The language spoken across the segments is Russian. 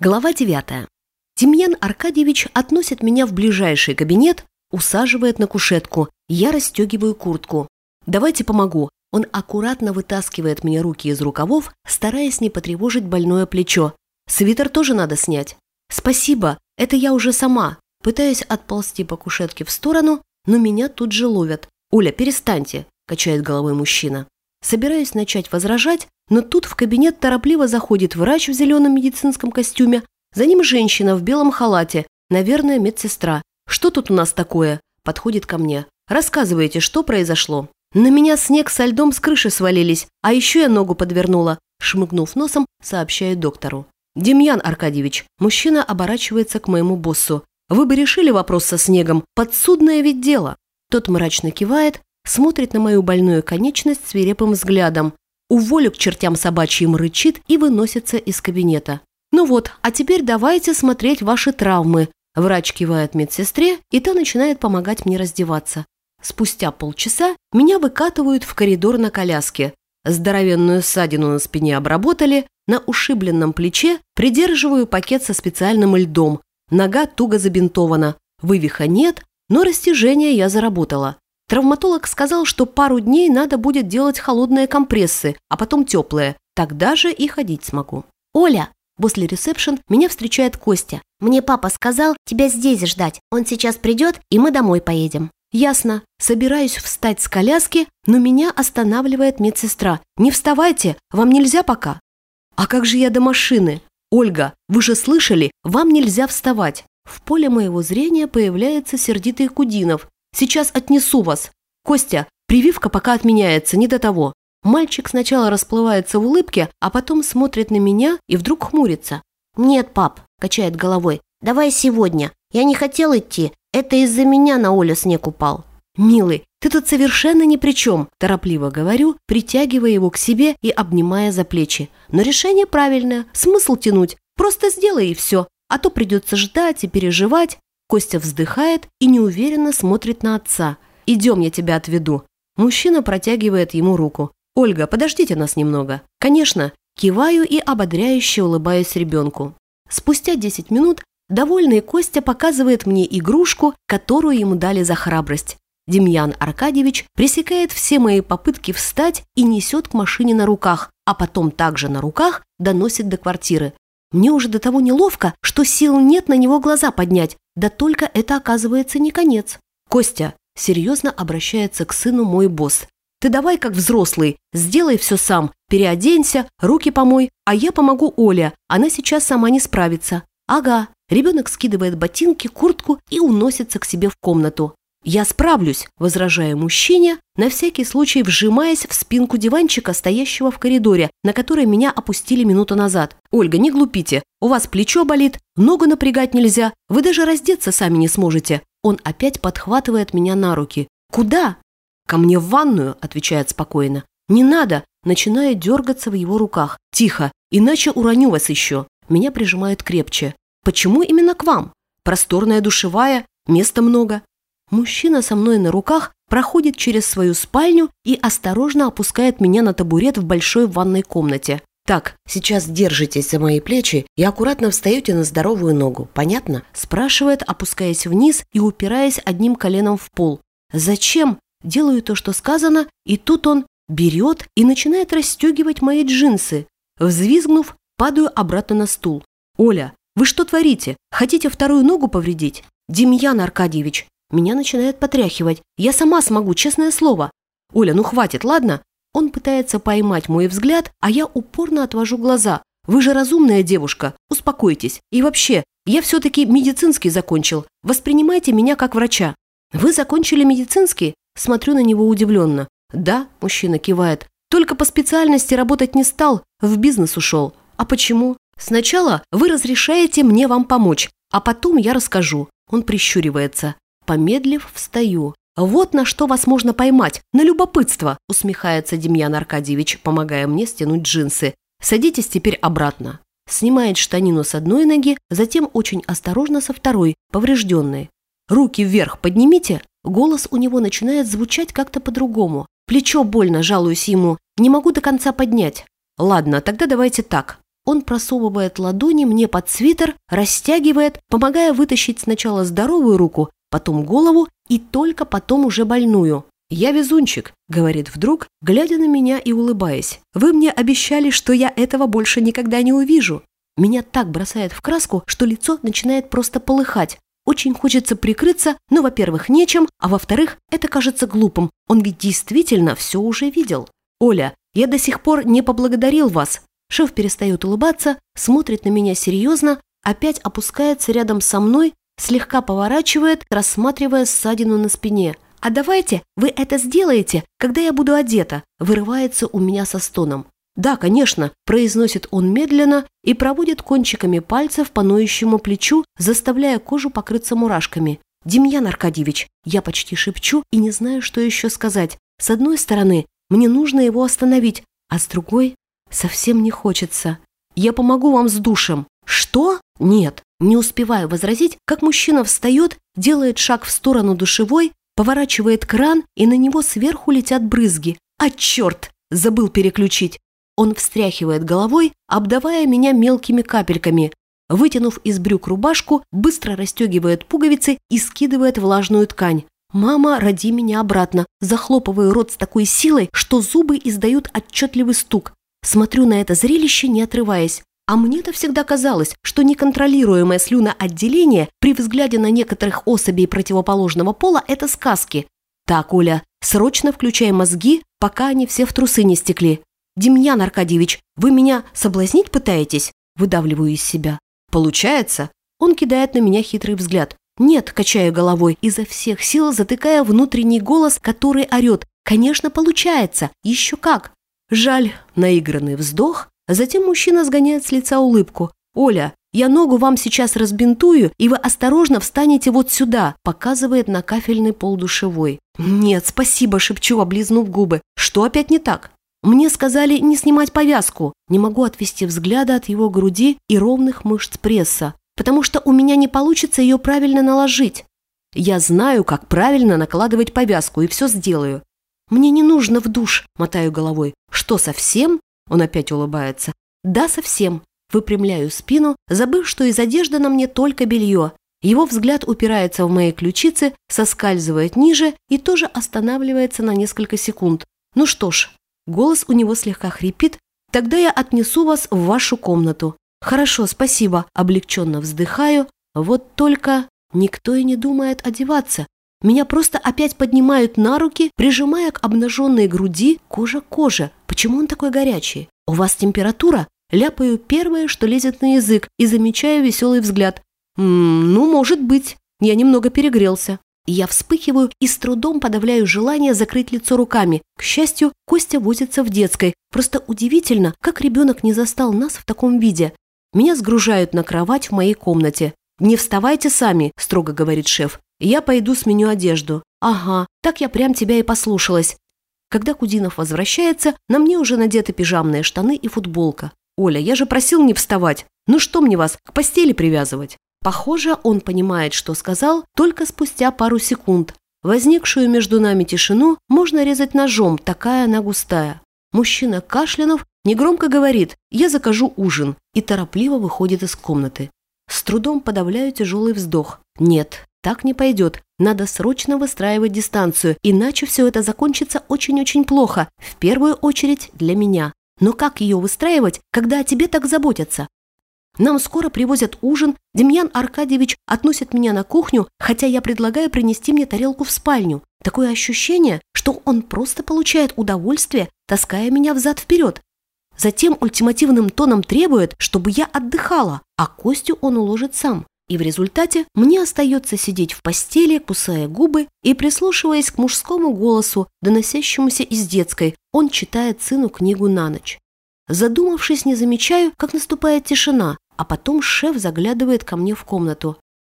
Глава 9. Демьян Аркадьевич относит меня в ближайший кабинет, усаживает на кушетку. Я расстегиваю куртку. «Давайте помогу». Он аккуратно вытаскивает мне руки из рукавов, стараясь не потревожить больное плечо. «Свитер тоже надо снять». «Спасибо, это я уже сама». Пытаюсь отползти по кушетке в сторону, но меня тут же ловят. «Оля, перестаньте», – качает головой мужчина. Собираюсь начать возражать, но тут в кабинет торопливо заходит врач в зеленом медицинском костюме, за ним женщина в белом халате, наверное, медсестра. «Что тут у нас такое?» Подходит ко мне. «Рассказывайте, что произошло?» «На меня снег со льдом с крыши свалились, а еще я ногу подвернула», шмыгнув носом, сообщает доктору. «Демьян Аркадьевич, мужчина оборачивается к моему боссу. Вы бы решили вопрос со снегом, подсудное ведь дело». Тот мрачно кивает, смотрит на мою больную конечность свирепым взглядом. Уволю к чертям собачьим рычит и выносится из кабинета. «Ну вот, а теперь давайте смотреть ваши травмы». Врач кивает медсестре, и та начинает помогать мне раздеваться. Спустя полчаса меня выкатывают в коридор на коляске. Здоровенную ссадину на спине обработали, на ушибленном плече придерживаю пакет со специальным льдом. Нога туго забинтована, вывиха нет, но растяжение я заработала. Травматолог сказал, что пару дней надо будет делать холодные компрессы, а потом теплые. Тогда же и ходить смогу. «Оля!» После ресепшн меня встречает Костя. «Мне папа сказал тебя здесь ждать. Он сейчас придет, и мы домой поедем». «Ясно. Собираюсь встать с коляски, но меня останавливает медсестра. Не вставайте, вам нельзя пока». «А как же я до машины?» «Ольга, вы же слышали, вам нельзя вставать». В поле моего зрения появляется сердитый Кудинов. Сейчас отнесу вас. Костя, прививка пока отменяется, не до того». Мальчик сначала расплывается в улыбке, а потом смотрит на меня и вдруг хмурится. «Нет, пап», – качает головой, – «давай сегодня. Я не хотел идти. Это из-за меня на Олю снег упал». «Милый, ты тут совершенно ни при чем», – торопливо говорю, притягивая его к себе и обнимая за плечи. «Но решение правильное. Смысл тянуть. Просто сделай и все. А то придется ждать и переживать. Костя вздыхает и неуверенно смотрит на отца. «Идем, я тебя отведу». Мужчина протягивает ему руку. «Ольга, подождите нас немного». «Конечно». Киваю и ободряюще улыбаюсь ребенку. Спустя 10 минут довольный Костя показывает мне игрушку, которую ему дали за храбрость. Демьян Аркадьевич пресекает все мои попытки встать и несет к машине на руках, а потом также на руках доносит до квартиры. Мне уже до того неловко, что сил нет на него глаза поднять, да только это оказывается не конец. Костя серьезно обращается к сыну мой босс. Ты давай как взрослый, сделай все сам, переоденься, руки помой, а я помогу Оле, она сейчас сама не справится. Ага, ребенок скидывает ботинки, куртку и уносится к себе в комнату. «Я справлюсь», – возражаю мужчине, на всякий случай вжимаясь в спинку диванчика, стоящего в коридоре, на который меня опустили минуту назад. «Ольга, не глупите. У вас плечо болит, ногу напрягать нельзя, вы даже раздеться сами не сможете». Он опять подхватывает меня на руки. «Куда?» «Ко мне в ванную», – отвечает спокойно. «Не надо», – начинает дергаться в его руках. «Тихо, иначе уроню вас еще». Меня прижимают крепче. «Почему именно к вам? Просторная душевая, места много». Мужчина со мной на руках проходит через свою спальню и осторожно опускает меня на табурет в большой ванной комнате. «Так, сейчас держитесь за мои плечи и аккуратно встаете на здоровую ногу, понятно?» спрашивает, опускаясь вниз и упираясь одним коленом в пол. «Зачем?» Делаю то, что сказано, и тут он берет и начинает расстегивать мои джинсы. Взвизгнув, падаю обратно на стул. «Оля, вы что творите? Хотите вторую ногу повредить?» «Демьян Аркадьевич, меня начинает потряхивать. Я сама смогу, честное слово. Оля, ну хватит, ладно? Он пытается поймать мой взгляд, а я упорно отвожу глаза. Вы же разумная девушка, успокойтесь. И вообще, я все-таки медицинский закончил. Воспринимайте меня как врача. Вы закончили медицинский? Смотрю на него удивленно. Да, мужчина кивает. Только по специальности работать не стал, в бизнес ушел. А почему? Сначала вы разрешаете мне вам помочь, а потом я расскажу. Он прищуривается. Помедлив, встаю. «Вот на что вас можно поймать, на любопытство», усмехается Демьян Аркадьевич, помогая мне стянуть джинсы. «Садитесь теперь обратно». Снимает штанину с одной ноги, затем очень осторожно со второй, поврежденной. «Руки вверх поднимите». Голос у него начинает звучать как-то по-другому. Плечо больно, жалуюсь ему. Не могу до конца поднять. «Ладно, тогда давайте так». Он просовывает ладони мне под свитер, растягивает, помогая вытащить сначала здоровую руку, потом голову и только потом уже больную. «Я везунчик», — говорит вдруг, глядя на меня и улыбаясь. «Вы мне обещали, что я этого больше никогда не увижу». Меня так бросает в краску, что лицо начинает просто полыхать. Очень хочется прикрыться, но, во-первых, нечем, а во-вторых, это кажется глупым. Он ведь действительно все уже видел. «Оля, я до сих пор не поблагодарил вас». Шеф перестает улыбаться, смотрит на меня серьезно, опять опускается рядом со мной, слегка поворачивает, рассматривая ссадину на спине – «А давайте вы это сделаете, когда я буду одета», вырывается у меня со стоном. «Да, конечно», – произносит он медленно и проводит кончиками пальцев по ноющему плечу, заставляя кожу покрыться мурашками. «Демьян Аркадьевич», я почти шепчу и не знаю, что еще сказать. С одной стороны, мне нужно его остановить, а с другой совсем не хочется. Я помогу вам с душем. Что? Нет. Не успеваю возразить, как мужчина встает, делает шаг в сторону душевой, Поворачивает кран, и на него сверху летят брызги. А черт! Забыл переключить. Он встряхивает головой, обдавая меня мелкими капельками. Вытянув из брюк рубашку, быстро расстегивает пуговицы и скидывает влажную ткань. «Мама, роди меня обратно!» Захлопываю рот с такой силой, что зубы издают отчетливый стук. Смотрю на это зрелище, не отрываясь. А мне-то всегда казалось, что неконтролируемое слюноотделение при взгляде на некоторых особей противоположного пола – это сказки. Так, Оля, срочно включай мозги, пока они все в трусы не стекли. Демьян Аркадьевич, вы меня соблазнить пытаетесь? Выдавливаю из себя. Получается? Он кидает на меня хитрый взгляд. Нет, качаю головой, изо всех сил затыкая внутренний голос, который орет. Конечно, получается. Еще как. Жаль, наигранный вздох, Затем мужчина сгоняет с лица улыбку. «Оля, я ногу вам сейчас разбинтую, и вы осторожно встанете вот сюда», показывает на кафельный пол душевой. «Нет, спасибо», шепчу, облизнув губы. «Что опять не так?» Мне сказали не снимать повязку. Не могу отвести взгляда от его груди и ровных мышц пресса, потому что у меня не получится ее правильно наложить. Я знаю, как правильно накладывать повязку, и все сделаю. Мне не нужно в душ, мотаю головой. Что, совсем? Он опять улыбается. «Да, совсем». Выпрямляю спину, забыв, что из одежды на мне только белье. Его взгляд упирается в мои ключицы, соскальзывает ниже и тоже останавливается на несколько секунд. «Ну что ж». Голос у него слегка хрипит. «Тогда я отнесу вас в вашу комнату». «Хорошо, спасибо». Облегченно вздыхаю. Вот только никто и не думает одеваться. Меня просто опять поднимают на руки, прижимая к обнаженной груди кожа к коже. Почему он такой горячий? У вас температура? Ляпаю первое, что лезет на язык, и замечаю веселый взгляд. «М -м, ну, может быть. Я немного перегрелся. Я вспыхиваю и с трудом подавляю желание закрыть лицо руками. К счастью, Костя возится в детской. Просто удивительно, как ребенок не застал нас в таком виде. Меня сгружают на кровать в моей комнате. «Не вставайте сами», – строго говорит шеф. Я пойду сменю одежду. Ага, так я прям тебя и послушалась. Когда Кудинов возвращается, на мне уже надеты пижамные штаны и футболка. Оля, я же просил не вставать. Ну что мне вас к постели привязывать? Похоже, он понимает, что сказал, только спустя пару секунд. Возникшую между нами тишину можно резать ножом, такая она густая. Мужчина кашлянув негромко говорит «Я закажу ужин» и торопливо выходит из комнаты. С трудом подавляю тяжелый вздох. Нет, так не пойдет. Надо срочно выстраивать дистанцию, иначе все это закончится очень-очень плохо. В первую очередь для меня. Но как ее выстраивать, когда о тебе так заботятся? Нам скоро привозят ужин, Демьян Аркадьевич относит меня на кухню, хотя я предлагаю принести мне тарелку в спальню. Такое ощущение, что он просто получает удовольствие, таская меня взад-вперед. Затем ультимативным тоном требует, чтобы я отдыхала, а Костю он уложит сам. И в результате мне остается сидеть в постели, кусая губы и прислушиваясь к мужскому голосу, доносящемуся из детской. Он читает сыну книгу на ночь. Задумавшись, не замечаю, как наступает тишина, а потом шеф заглядывает ко мне в комнату.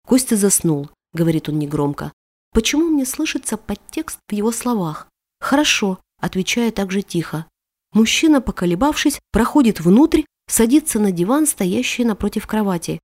«Костя заснул», — говорит он негромко. «Почему мне слышится подтекст в его словах?» «Хорошо», — отвечаю также тихо. Мужчина, поколебавшись, проходит внутрь, садится на диван, стоящий напротив кровати.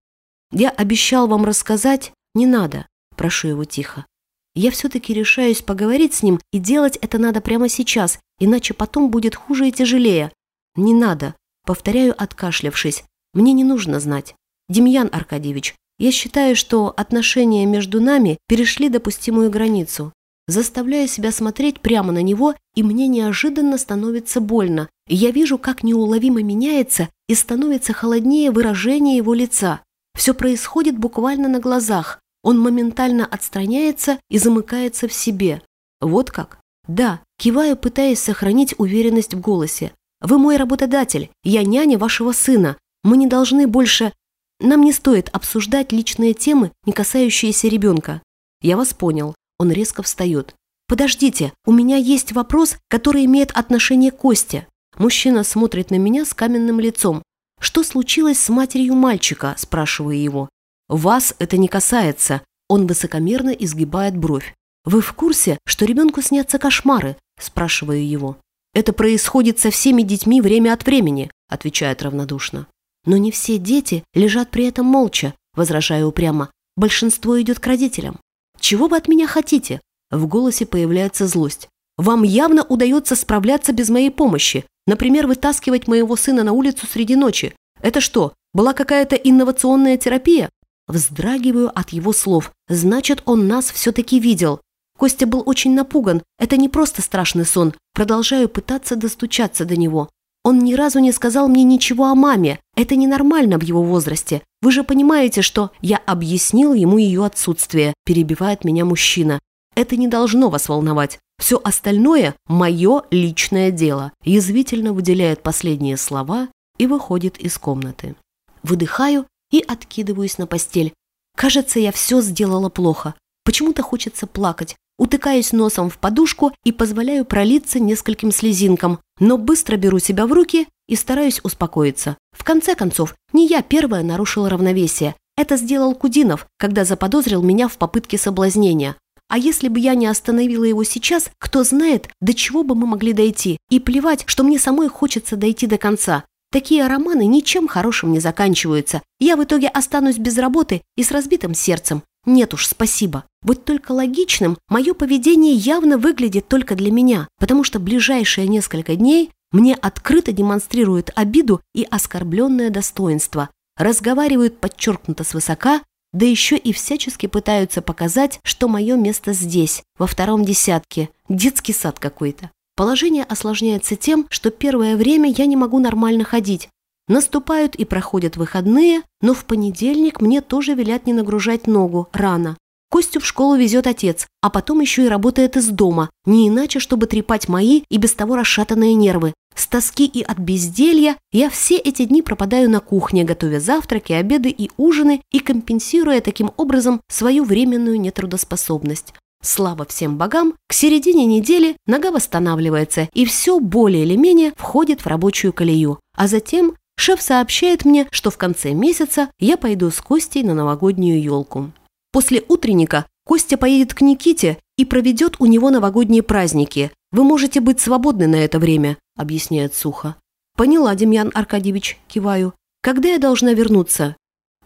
Я обещал вам рассказать, не надо, прошу его тихо. Я все-таки решаюсь поговорить с ним, и делать это надо прямо сейчас, иначе потом будет хуже и тяжелее. Не надо, повторяю, откашлявшись. Мне не нужно знать. Демьян Аркадьевич, я считаю, что отношения между нами перешли допустимую границу. Заставляю себя смотреть прямо на него, и мне неожиданно становится больно. Я вижу, как неуловимо меняется и становится холоднее выражение его лица. Все происходит буквально на глазах. Он моментально отстраняется и замыкается в себе. Вот как? Да, киваю, пытаясь сохранить уверенность в голосе. Вы мой работодатель, я няня вашего сына. Мы не должны больше... Нам не стоит обсуждать личные темы, не касающиеся ребенка. Я вас понял. Он резко встает. «Подождите, у меня есть вопрос, который имеет отношение к Косте». Мужчина смотрит на меня с каменным лицом. «Что случилось с матерью мальчика?» – спрашиваю его. «Вас это не касается». Он высокомерно изгибает бровь. «Вы в курсе, что ребенку снятся кошмары?» – спрашиваю его. «Это происходит со всеми детьми время от времени», – отвечает равнодушно. «Но не все дети лежат при этом молча», – возражаю упрямо. «Большинство идет к родителям». «Чего вы от меня хотите?» В голосе появляется злость. «Вам явно удается справляться без моей помощи. Например, вытаскивать моего сына на улицу среди ночи. Это что, была какая-то инновационная терапия?» Вздрагиваю от его слов. Значит, он нас все-таки видел. Костя был очень напуган. Это не просто страшный сон. Продолжаю пытаться достучаться до него. Он ни разу не сказал мне ничего о маме. Это ненормально в его возрасте. Вы же понимаете, что я объяснил ему ее отсутствие, перебивает меня мужчина. Это не должно вас волновать. Все остальное – мое личное дело. Язвительно выделяет последние слова и выходит из комнаты. Выдыхаю и откидываюсь на постель. Кажется, я все сделала плохо. Почему-то хочется плакать. Утыкаюсь носом в подушку и позволяю пролиться нескольким слезинкам, но быстро беру себя в руки и стараюсь успокоиться. В конце концов, не я первая нарушила равновесие. Это сделал Кудинов, когда заподозрил меня в попытке соблазнения. А если бы я не остановила его сейчас, кто знает, до чего бы мы могли дойти. И плевать, что мне самой хочется дойти до конца. Такие романы ничем хорошим не заканчиваются. Я в итоге останусь без работы и с разбитым сердцем. Нет уж, спасибо. Быть только логичным, мое поведение явно выглядит только для меня, потому что ближайшие несколько дней мне открыто демонстрируют обиду и оскорбленное достоинство, разговаривают подчеркнуто свысока, да еще и всячески пытаются показать, что мое место здесь, во втором десятке, детский сад какой-то. Положение осложняется тем, что первое время я не могу нормально ходить, Наступают и проходят выходные, но в понедельник мне тоже велят не нагружать ногу рано. Костю в школу везет отец, а потом еще и работает из дома, не иначе, чтобы трепать мои и без того расшатанные нервы. С тоски и от безделья я все эти дни пропадаю на кухне, готовя завтраки, обеды и ужины и компенсируя таким образом свою временную нетрудоспособность. Слава всем богам, к середине недели нога восстанавливается и все более или менее входит в рабочую колею. А затем Шеф сообщает мне, что в конце месяца я пойду с Костей на новогоднюю елку. После утренника Костя поедет к Никите и проведет у него новогодние праздники. Вы можете быть свободны на это время», – объясняет сухо. «Поняла, Демьян Аркадьевич», – киваю. «Когда я должна вернуться?»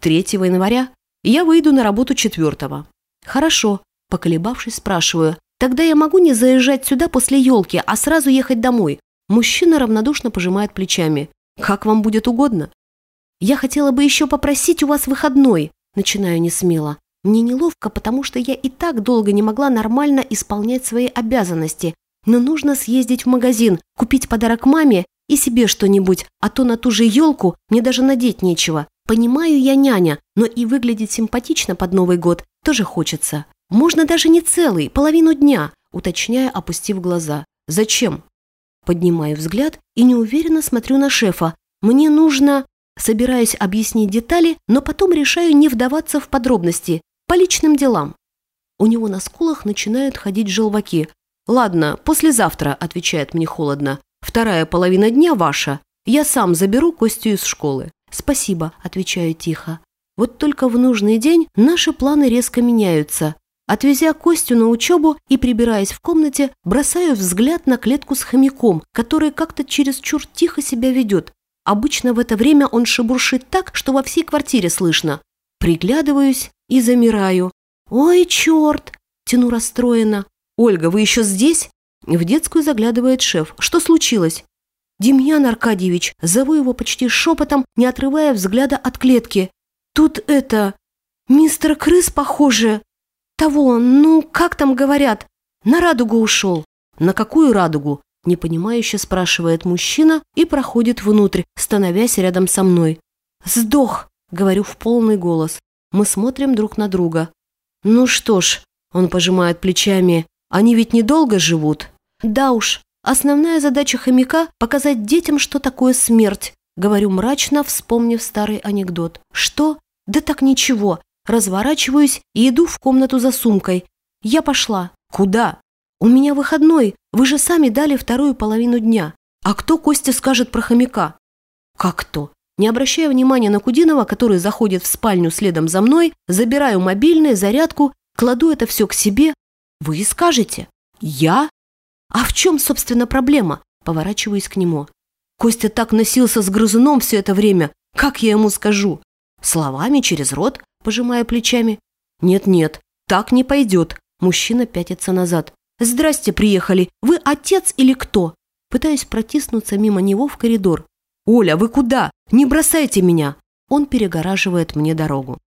«3 января. Я выйду на работу 4 «Хорошо», – поколебавшись, спрашиваю. «Тогда я могу не заезжать сюда после елки, а сразу ехать домой?» Мужчина равнодушно пожимает плечами. Как вам будет угодно. Я хотела бы еще попросить у вас выходной, начинаю несмело. Мне неловко, потому что я и так долго не могла нормально исполнять свои обязанности. Но нужно съездить в магазин, купить подарок маме и себе что-нибудь, а то на ту же елку мне даже надеть нечего. Понимаю я няня, но и выглядеть симпатично под Новый год тоже хочется. Можно даже не целый, половину дня, уточняя, опустив глаза. Зачем? Поднимаю взгляд и неуверенно смотрю на шефа. Мне нужно... Собираюсь объяснить детали, но потом решаю не вдаваться в подробности. По личным делам. У него на скулах начинают ходить желваки. «Ладно, послезавтра», – отвечает мне холодно. «Вторая половина дня ваша. Я сам заберу Костю из школы». «Спасибо», – отвечаю тихо. Вот только в нужный день наши планы резко меняются. Отвезя Костю на учебу и прибираясь в комнате, бросаю взгляд на клетку с хомяком, который как-то чересчур тихо себя ведет. Обычно в это время он шебуршит так, что во всей квартире слышно. Приглядываюсь и замираю. «Ой, черт!» – тяну расстроенно. «Ольга, вы еще здесь?» В детскую заглядывает шеф. «Что случилось?» «Демьян Аркадьевич!» Зову его почти шепотом, не отрывая взгляда от клетки. «Тут это... Мистер Крыс, похоже... Того, ну, как там говорят? На радугу ушел». «На какую радугу?» Непонимающе спрашивает мужчина и проходит внутрь, становясь рядом со мной. «Сдох!» — говорю в полный голос. Мы смотрим друг на друга. «Ну что ж», — он пожимает плечами, — «они ведь недолго живут». «Да уж, основная задача хомяка — показать детям, что такое смерть», — говорю мрачно, вспомнив старый анекдот. «Что? Да так ничего». Разворачиваюсь и иду в комнату за сумкой. Я пошла. «Куда?» «У меня выходной. Вы же сами дали вторую половину дня. А кто Костя скажет про хомяка?» «Как кто?» Не обращая внимания на Кудинова, который заходит в спальню следом за мной, забираю мобильный, зарядку, кладу это все к себе. Вы и скажете. Я? А в чем, собственно, проблема? Поворачиваюсь к нему. Костя так носился с грызуном все это время. Как я ему скажу? Словами через рот, пожимая плечами. Нет-нет, так не пойдет. Мужчина пятится назад. «Здрасте, приехали. Вы отец или кто?» Пытаюсь протиснуться мимо него в коридор. «Оля, вы куда? Не бросайте меня!» Он перегораживает мне дорогу.